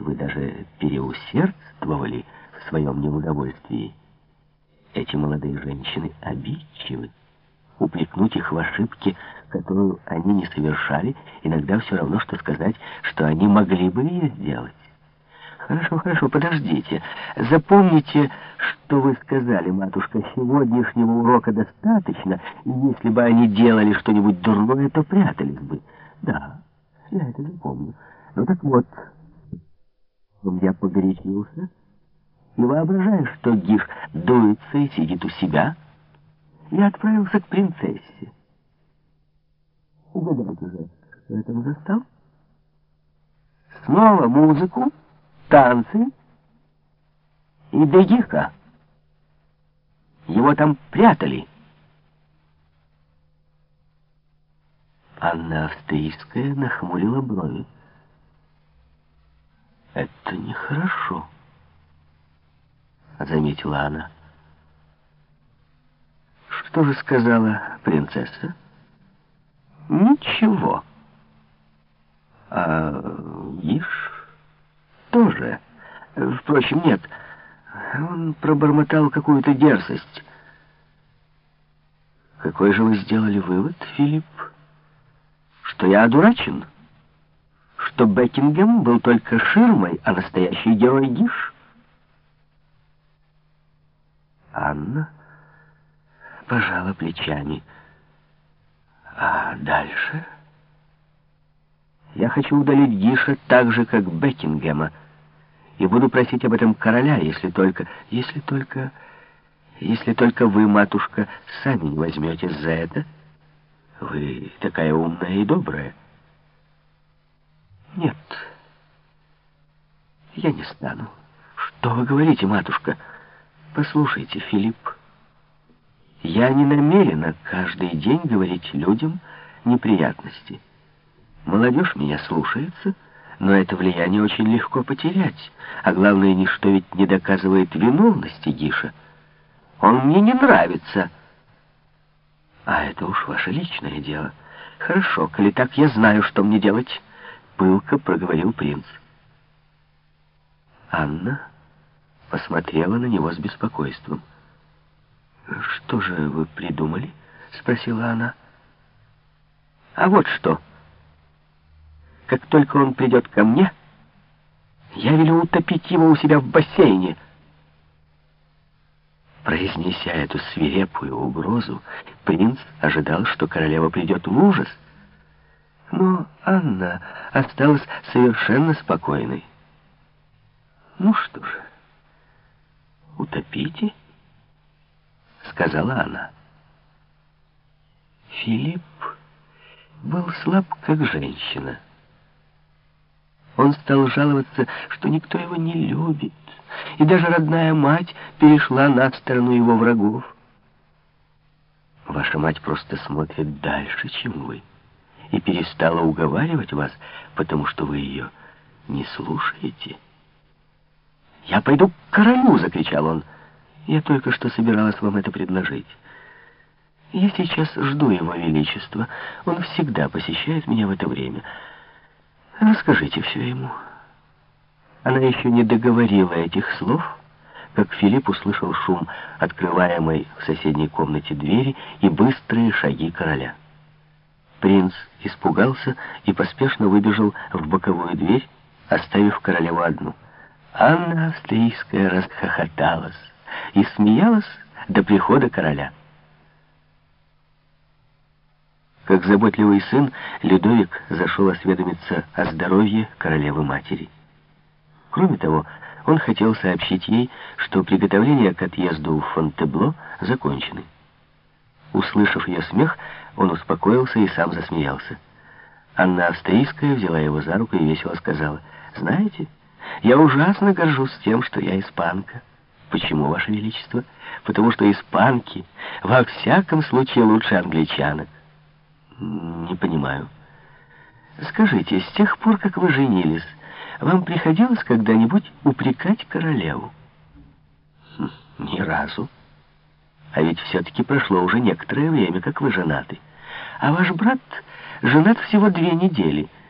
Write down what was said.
вы даже переусердствовали в своем неудовольствии. Эти молодые женщины обидчивы. Упрекнуть их в ошибке, которую они не совершали, иногда все равно, что сказать, что они могли бы ее сделать. Хорошо, хорошо, подождите. Запомните, что вы сказали, матушка, сегодняшнего урока достаточно, и если бы они делали что-нибудь дурное, то прятались бы. Да, я это запомню. Ну так вот, я погорячился и воображаю, что Гиш дуется и сидит у себя, я отправился к принцессе. Угадайте же, что я там застал? Снова музыку, танцы и Дегиха. Его там прятали. Анна Австрийская нахмурила брови. «Это нехорошо», — заметила она. «Что же сказала принцесса?» «Ничего». «А Иш тоже? Впрочем, нет. Он пробормотал какую-то дерзость». «Какой же вы сделали вывод, Филипп? Что я одурачен?» Что Бекингем был только ширмой, а настоящий герой Гиш. Анна пожала плечами. А дальше? Я хочу удалить Гиша так же, как Бекингема, и буду просить об этом короля, если только... Если только... Если только вы, матушка, сами не возьметесь за это. Вы такая умная и добрая. Нет, я не стану. Что вы говорите, матушка? Послушайте, Филипп, я не намерена каждый день говорить людям неприятности. Молодежь меня слушается, но это влияние очень легко потерять. А главное, ничто ведь не доказывает виновности Гиша. Он мне не нравится. А это уж ваше личное дело. Хорошо, коли так я знаю, что мне делать пылко проговорил принц. Анна посмотрела на него с беспокойством. «Что же вы придумали?» — спросила она. «А вот что. Как только он придет ко мне, я велю утопить его у себя в бассейне». Произнеся эту свирепую угрозу, принц ожидал, что королева придет в ужас — но Анна осталась совершенно спокойной. «Ну что же, утопите», — сказала она. Филипп был слаб, как женщина. Он стал жаловаться, что никто его не любит, и даже родная мать перешла на сторону его врагов. Ваша мать просто смотрит дальше, чем вы и перестала уговаривать вас, потому что вы ее не слушаете. «Я пойду к королю!» — закричал он. «Я только что собиралась вам это предложить. Я сейчас жду его величества. Он всегда посещает меня в это время. Расскажите все ему». Она еще не договорила этих слов, как Филипп услышал шум открываемой в соседней комнате двери и быстрые шаги короля. Принц испугался и поспешно выбежал в боковую дверь, оставив королеву одну. Анна Австрийская расхохоталась и смеялась до прихода короля. Как заботливый сын, Людовик зашел осведомиться о здоровье королевы-матери. Кроме того, он хотел сообщить ей, что приготовления к отъезду в Фонтебло закончены. Услышав ее смех, он успокоился и сам засмеялся. Анна Австрийская взяла его за руку и весело сказала, «Знаете, я ужасно горжусь тем, что я испанка». «Почему, Ваше Величество?» «Потому что испанки во всяком случае лучше англичанок». «Не понимаю». «Скажите, с тех пор, как вы женились, вам приходилось когда-нибудь упрекать королеву?» хм, «Ни разу». А ведь все-таки прошло уже некоторое время, как вы женаты. А ваш брат женат всего две недели —